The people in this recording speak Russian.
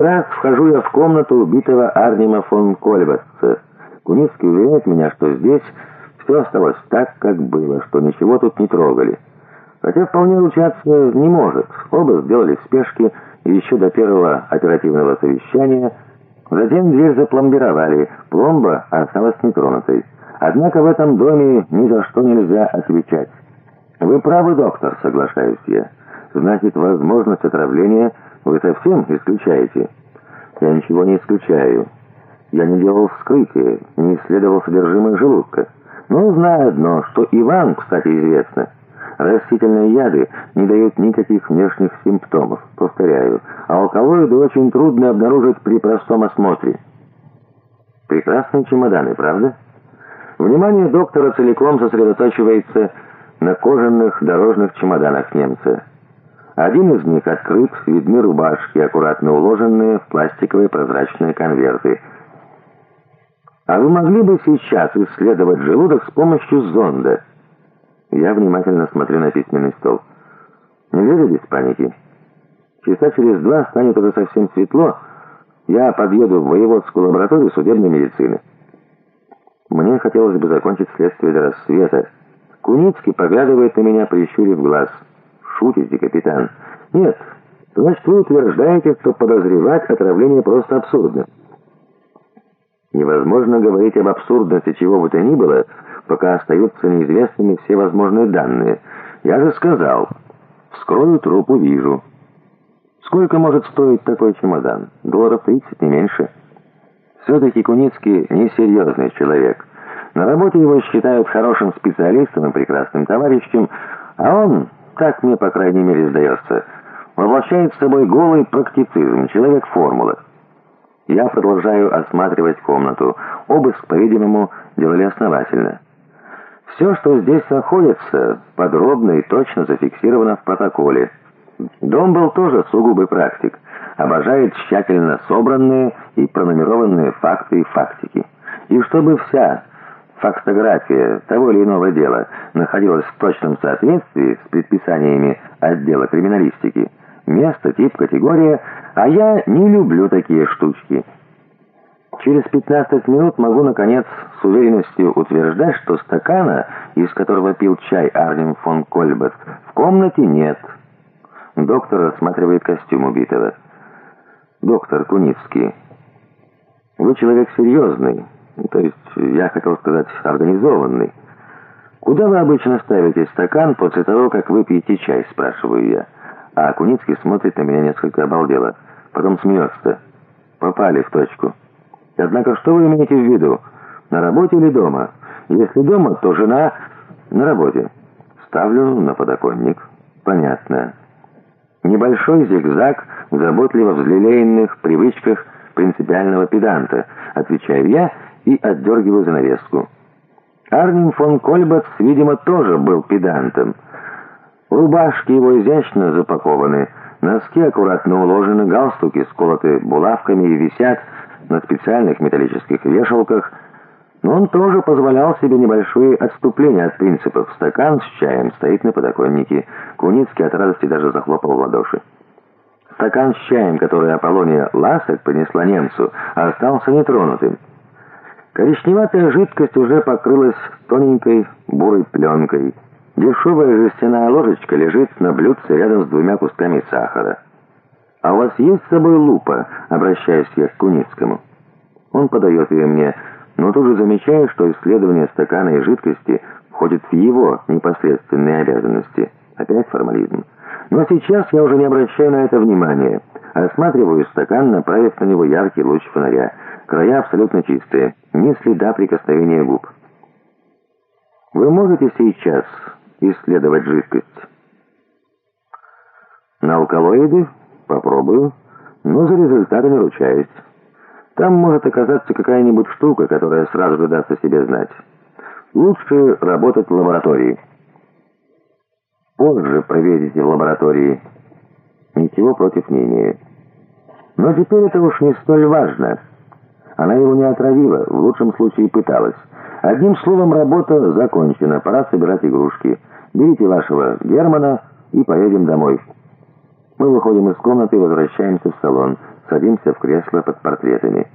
Раз вхожу я в комнату убитого Арнима фон Кольбасца. Куницкий уверяет меня, что здесь все осталось так, как было, что ничего тут не трогали. Хотя вполне ручаться не может. Оба сделали в спешке еще до первого оперативного совещания. Затем дверь запломбировали, пломба осталась нетронутой. Однако в этом доме ни за что нельзя отвечать. «Вы правы, доктор», — соглашаюсь я. «Значит, возможность отравления вы совсем исключаете?» «Я ничего не исключаю. Я не делал вскрытия, не исследовал содержимое желудка. Но знаю одно, что и вам, кстати, известно. Растительные яды не дают никаких внешних симптомов, повторяю, а алкалоиды очень трудно обнаружить при простом осмотре». «Прекрасные чемоданы, правда?» Внимание доктора целиком сосредотачивается на кожаных дорожных чемоданах немца. Один из них открыт, видны рубашки, аккуратно уложенные в пластиковые прозрачные конверты. А вы могли бы сейчас исследовать желудок с помощью зонда? Я внимательно смотрю на письменный стол. Нельзя без паники. Часа через два станет уже совсем светло. Я подъеду в воеводскую лабораторию судебной медицины. Мне хотелось бы закончить следствие до рассвета. Куницкий поглядывает на меня, прищурив глаз. «Шутите, капитан?» «Нет, значит, вы утверждаете, что подозревать отравление просто абсурдно». Невозможно говорить об абсурдности чего бы то ни было, пока остаются неизвестными все возможные данные. Я же сказал, вскрою труп, увижу. Сколько может стоить такой чемодан? Долларов 30, не меньше. Все-таки Куницкий несерьезный человек. На работе его считают хорошим специалистом и прекрасным товарищем, а он, так мне, по крайней мере, сдается, воплощает собой голый практицизм, человек-формула. Я продолжаю осматривать комнату. Обыск, по-видимому, делали основательно. Все, что здесь находится, подробно и точно зафиксировано в протоколе. Дом был тоже сугубый практик. Обожает тщательно собранные и пронумерованные факты и фактики. И чтобы вся фактография того или иного дела находилась в точном соответствии с предписаниями отдела криминалистики, место, тип, категория, а я не люблю такие штучки. Через 15 минут могу, наконец, с уверенностью утверждать, что стакана, из которого пил чай Арнем фон Кольбет, в комнате нет. Доктор рассматривает костюм убитого. «Доктор Куницкий, вы человек серьезный». То есть, я хотел сказать, организованный. Куда вы обычно ставите стакан после того, как вы пьете чай, спрашиваю я. А Куницкий смотрит на меня несколько обалдело. Потом смеется. Попали в точку. Однако, что вы имеете в виду? На работе или дома? Если дома, то жена на работе. Ставлю на подоконник. Понятно. Небольшой зигзаг в заботливо взлелеянных привычках принципиального педанта, отвечаю я, и отдергиваю занавеску. Арнем фон Кольбац, видимо, тоже был педантом. Рубашки его изящно запакованы, носки аккуратно уложены, галстуки сколоты булавками и висят на специальных металлических вешалках, но он тоже позволял себе небольшое отступление от принципов. Стакан с чаем стоит на подоконнике. Куницкий от радости даже захлопал в ладоши. Стакан с чаем, который Аполлония Ласок принесла немцу, остался нетронутым. Коричневатая жидкость уже покрылась тоненькой бурой пленкой. Дешевая жестяная ложечка лежит на блюдце рядом с двумя кусками сахара. «А у вас есть с собой лупа?» — обращаюсь я к Куницкому. Он подает ее мне, но тут же замечаю, что исследование стакана и жидкости входит в его непосредственные обязанности. Опять формализм. Но сейчас я уже не обращаю на это внимания. Осматриваю стакан, направив на него яркий луч фонаря. Края абсолютно чистые, ни следа прикосновения губ. Вы можете сейчас исследовать жидкость? На алкалоиды? Попробую, но за результаты не ручаюсь. Там может оказаться какая-нибудь штука, которая сразу же даст о себе знать. Лучше работать в лаборатории. Позже проверите в лаборатории. Ничего против не имею. Но теперь это уж не столь важно. Она его не отравила, в лучшем случае пыталась. Одним словом, работа закончена, пора собирать игрушки. Берите вашего Германа и поедем домой. Мы выходим из комнаты и возвращаемся в салон. садимся в кресло под портретами.